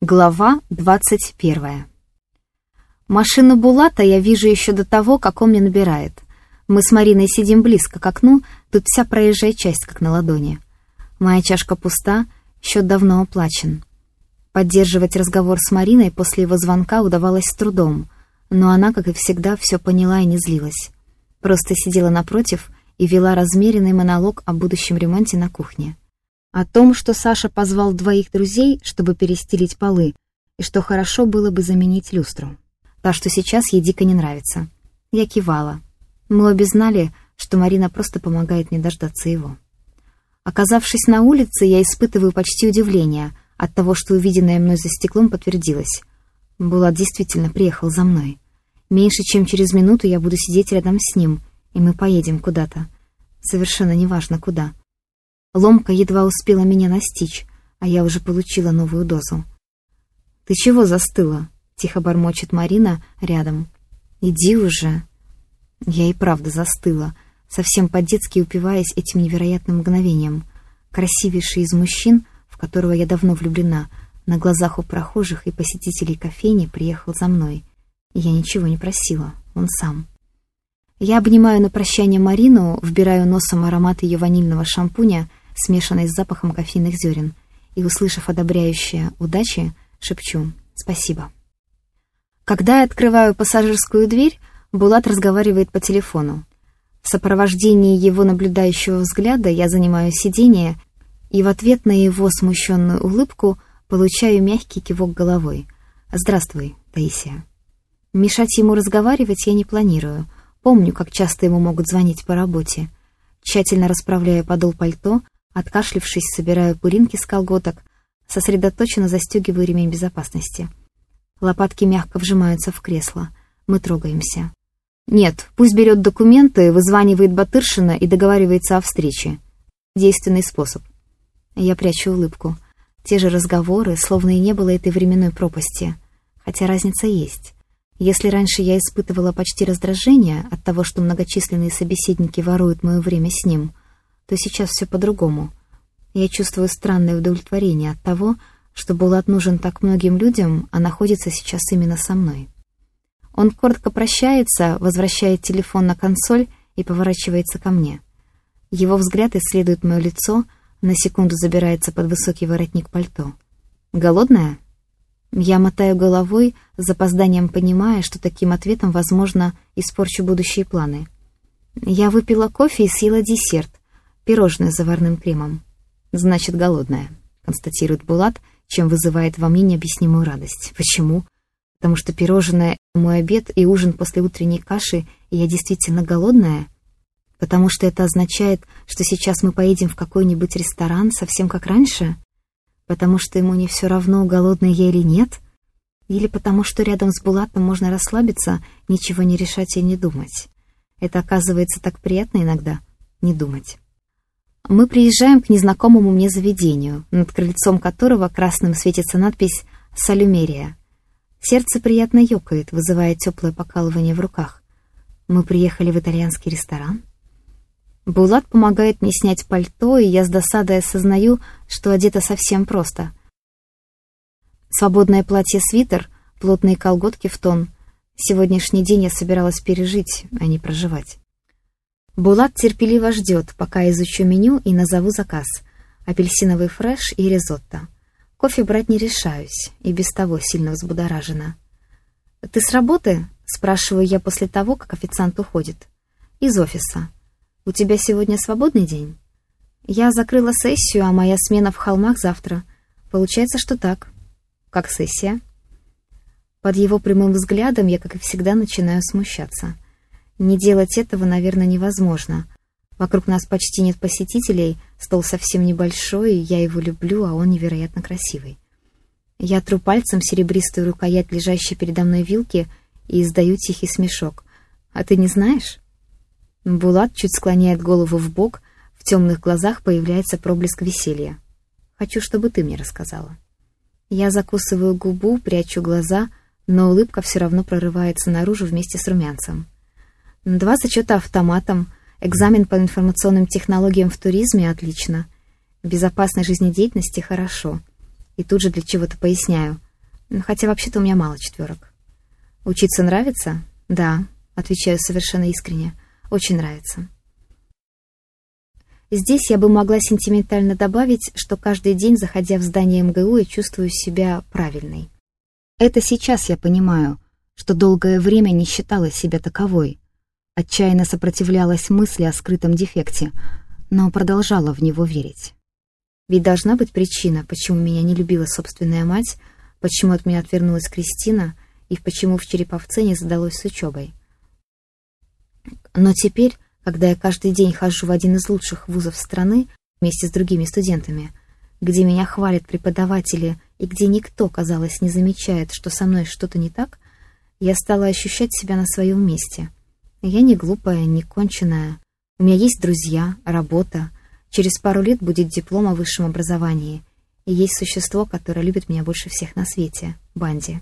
Глава 21. Машину Булата я вижу еще до того, как он мне набирает. Мы с Мариной сидим близко к окну, тут вся проезжая часть как на ладони. Моя чашка пуста, счет давно оплачен. Поддерживать разговор с Мариной после его звонка удавалось с трудом, но она, как и всегда, все поняла и не злилась. Просто сидела напротив и вела размеренный монолог о будущем ремонте на кухне. О том, что Саша позвал двоих друзей, чтобы перестелить полы, и что хорошо было бы заменить люстру. Та, что сейчас ей дико не нравится. Я кивала. Мы обе знали, что Марина просто помогает мне дождаться его. Оказавшись на улице, я испытываю почти удивление от того, что увиденное мной за стеклом подтвердилось. Булат действительно приехал за мной. Меньше чем через минуту я буду сидеть рядом с ним, и мы поедем куда-то. Совершенно неважно куда. Ломка едва успела меня настичь, а я уже получила новую дозу. «Ты чего застыла?» — тихо бормочет Марина рядом. «Иди уже». Я и правда застыла, совсем по-детски упиваясь этим невероятным мгновением. Красивейший из мужчин, в которого я давно влюблена, на глазах у прохожих и посетителей кофейни приехал за мной. я ничего не просила, он сам. Я обнимаю на прощание Марину, вбираю носом аромат ее ванильного шампуня смешанной с запахом кофейных зерен, и, услышав одобряющее «удачи», шепчу «спасибо». Когда я открываю пассажирскую дверь, Булат разговаривает по телефону. В сопровождении его наблюдающего взгляда я занимаю сиденье и в ответ на его смущенную улыбку получаю мягкий кивок головой. «Здравствуй, Таисия». Мешать ему разговаривать я не планирую. Помню, как часто ему могут звонить по работе. Тщательно расправляю подол пальто, Откашлившись, собираю пылинки с колготок, сосредоточенно застегиваю ремень безопасности. Лопатки мягко вжимаются в кресло. Мы трогаемся. Нет, пусть берет документы, вызванивает Батыршина и договаривается о встрече. Действенный способ. Я прячу улыбку. Те же разговоры, словно и не было этой временной пропасти. Хотя разница есть. Если раньше я испытывала почти раздражение от того, что многочисленные собеседники воруют мое время с ним, то сейчас все по-другому. Я чувствую странное удовлетворение от того, что Булат нужен так многим людям, а находится сейчас именно со мной. Он коротко прощается, возвращает телефон на консоль и поворачивается ко мне. Его взгляд исследует мое лицо, на секунду забирается под высокий воротник пальто. «Голодная?» Я мотаю головой, с запозданием понимая, что таким ответом, возможно, испорчу будущие планы. Я выпила кофе и съела десерт, Пирожное с заварным кремом. Значит, голодная, констатирует Булат, чем вызывает во мне необъяснимую радость. Почему? Потому что пирожное — мой обед и ужин после утренней каши, и я действительно голодная? Потому что это означает, что сейчас мы поедем в какой-нибудь ресторан, совсем как раньше? Потому что ему не все равно, голодная я или нет? Или потому что рядом с Булатом можно расслабиться, ничего не решать и не думать? Это оказывается так приятно иногда — не думать. Мы приезжаем к незнакомому мне заведению, над крыльцом которого красным светится надпись «Салюмерия». Сердце приятно ёкает, вызывая теплое покалывание в руках. Мы приехали в итальянский ресторан. Булат помогает мне снять пальто, и я с досадой осознаю, что одета совсем просто. Свободное платье-свитер, плотные колготки в тон. Сегодняшний день я собиралась пережить, а не проживать. Булат терпеливо ждет, пока изучу меню и назову заказ. Апельсиновый фреш и ризотто. Кофе брать не решаюсь, и без того сильно взбудоражена. «Ты с работы?» — спрашиваю я после того, как официант уходит. «Из офиса. У тебя сегодня свободный день?» «Я закрыла сессию, а моя смена в холмах завтра. Получается, что так. Как сессия?» Под его прямым взглядом я, как и всегда, начинаю смущаться — не делать этого, наверное, невозможно. Вокруг нас почти нет посетителей, стол совсем небольшой, я его люблю, а он невероятно красивый. Я тру пальцем серебристую рукоять, лежащей передо мной вилки, и издаю тихий смешок. «А ты не знаешь?» Булат чуть склоняет голову в бок, в темных глазах появляется проблеск веселья. «Хочу, чтобы ты мне рассказала». Я закусываю губу, прячу глаза, но улыбка все равно прорывается наружу вместе с румянцем. Два зачета автоматом, экзамен по информационным технологиям в туризме отлично. Безопасной жизнедеятельности хорошо. И тут же для чего-то поясняю. Хотя вообще-то у меня мало четверок. Учиться нравится? Да, отвечаю совершенно искренне. Очень нравится. Здесь я бы могла сентиментально добавить, что каждый день, заходя в здание МГУ, я чувствую себя правильной. Это сейчас я понимаю, что долгое время не считала себя таковой. Отчаянно сопротивлялась мысли о скрытом дефекте, но продолжала в него верить. Ведь должна быть причина, почему меня не любила собственная мать, почему от меня отвернулась Кристина и почему в Череповце не задалось с учебой. Но теперь, когда я каждый день хожу в один из лучших вузов страны вместе с другими студентами, где меня хвалят преподаватели и где никто, казалось, не замечает, что со мной что-то не так, я стала ощущать себя на своем месте. Я не глупая, не конченая. У меня есть друзья, работа. Через пару лет будет диплом о высшем образовании. И есть существо, которое любит меня больше всех на свете — Банди.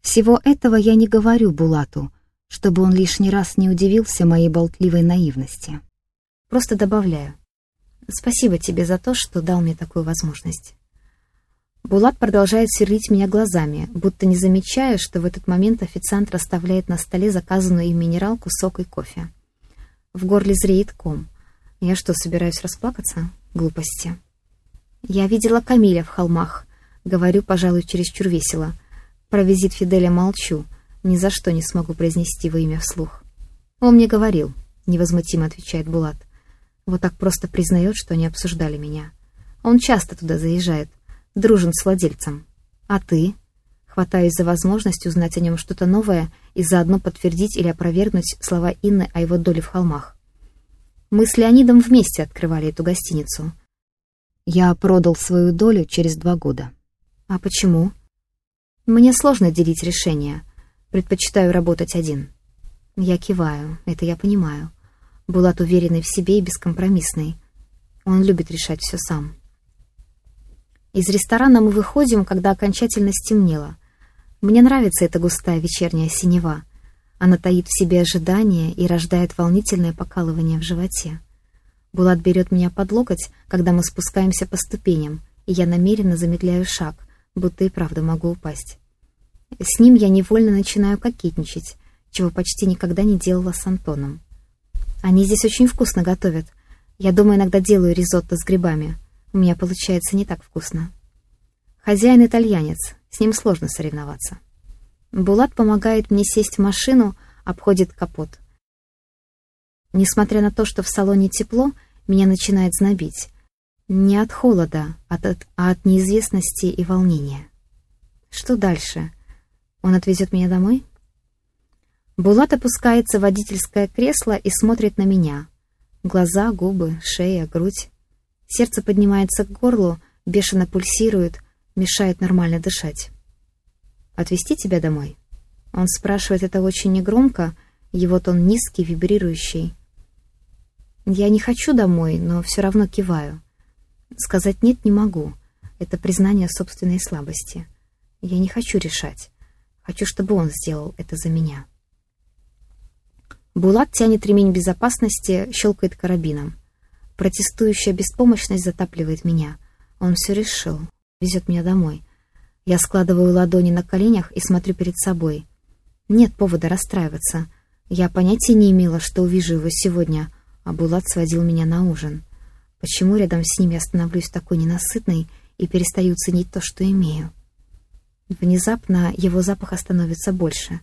Всего этого я не говорю Булату, чтобы он лишний раз не удивился моей болтливой наивности. Просто добавляю. Спасибо тебе за то, что дал мне такую возможность. Булат продолжает сверлить меня глазами, будто не замечая, что в этот момент официант расставляет на столе заказанную им минералку, сок и кофе. В горле зреет ком. Я что, собираюсь расплакаться? Глупости. Я видела Камиля в холмах. Говорю, пожалуй, чересчур весело. Про визит Фиделя молчу. Ни за что не смогу произнести его имя вслух. Он мне говорил, невозмутимо отвечает Булат. Вот так просто признает, что они обсуждали меня. Он часто туда заезжает, дружен с владельцем. А ты? Хватаюсь за возможность узнать о нем что-то новое и заодно подтвердить или опровергнуть слова Инны о его доле в холмах. Мы с Леонидом вместе открывали эту гостиницу. Я продал свою долю через два года. А почему? Мне сложно делить решения. Предпочитаю работать один. Я киваю, это я понимаю. Булат уверенный в себе и бескомпромиссный. Он любит решать все сам. Из ресторана мы выходим, когда окончательно стемнело. Мне нравится эта густая вечерняя синева. Она таит в себе ожидание и рождает волнительное покалывание в животе. Булат берет меня под локоть, когда мы спускаемся по ступеням, и я намеренно замедляю шаг, будто и правда могу упасть. С ним я невольно начинаю кокетничать, чего почти никогда не делала с Антоном. Они здесь очень вкусно готовят. Я дома иногда делаю ризотто с грибами — у меня получается не так вкусно. Хозяин итальянец, с ним сложно соревноваться. Булат помогает мне сесть в машину, обходит капот. Несмотря на то, что в салоне тепло, меня начинает знобить. Не от холода, а от, а от неизвестности и волнения. Что дальше? Он отвезет меня домой? Булат опускается в водительское кресло и смотрит на меня. Глаза, губы, шея, грудь. Сердце поднимается к горлу, бешено пульсирует, мешает нормально дышать. «Отвезти тебя домой?» Он спрашивает это очень негромко, его тон низкий, вибрирующий. Я не хочу домой, но все равно киваю. Сказать «нет» не могу. Это признание собственной слабости. Я не хочу решать. Хочу, чтобы он сделал это за меня. Булат тянет ремень безопасности, щелкает карабином. Протестующая беспомощность затапливает меня. Он все решил. Везет меня домой. Я складываю ладони на коленях и смотрю перед собой. Нет повода расстраиваться. Я понятия не имела, что увижу его сегодня, а Булат сводил меня на ужин. Почему рядом с ним я становлюсь такой ненасытной и перестаю ценить то, что имею? Внезапно его запаха становится больше.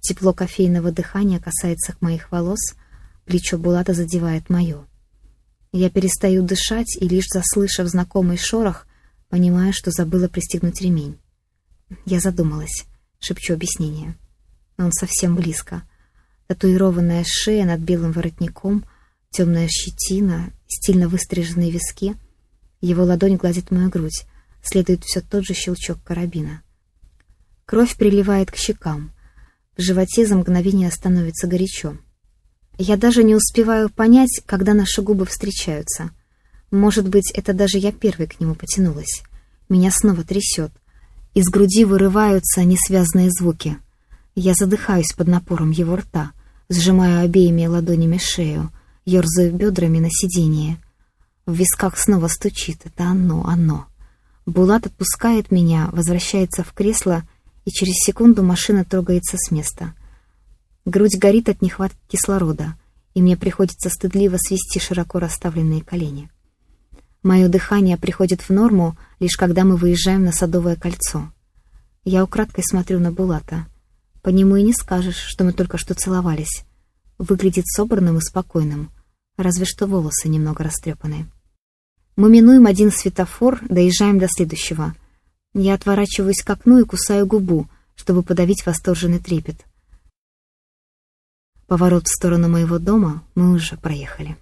Тепло кофейного дыхания касается моих волос, плечо Булата задевает мое. Я перестаю дышать и, лишь заслышав знакомый шорох, понимаю, что забыла пристегнуть ремень. Я задумалась, шепчу объяснение. Он совсем близко. Татуированная шея над белым воротником, темная щетина, стильно выстриженные виски. Его ладонь гладит мою грудь. Следует все тот же щелчок карабина. Кровь приливает к щекам. В животе за мгновение становится горячо. Я даже не успеваю понять, когда наши губы встречаются. Может быть, это даже я первой к нему потянулась. Меня снова трясет. Из груди вырываются несвязные звуки. Я задыхаюсь под напором его рта, сжимаю обеими ладонями шею, ерзаю бедрами на сиденье. В висках снова стучит. Это оно, оно. Булат отпускает меня, возвращается в кресло, и через секунду машина трогается с места. Грудь горит от нехватки кислорода, и мне приходится стыдливо свести широко расставленные колени. Мое дыхание приходит в норму, лишь когда мы выезжаем на Садовое кольцо. Я украдкой смотрю на Булата. По нему и не скажешь, что мы только что целовались. Выглядит собранным и спокойным, разве что волосы немного растрепаны. Мы минуем один светофор, доезжаем до следующего. Я отворачиваюсь к окну и кусаю губу, чтобы подавить восторженный трепет. Поворот в сторону моего дома мы уже проехали.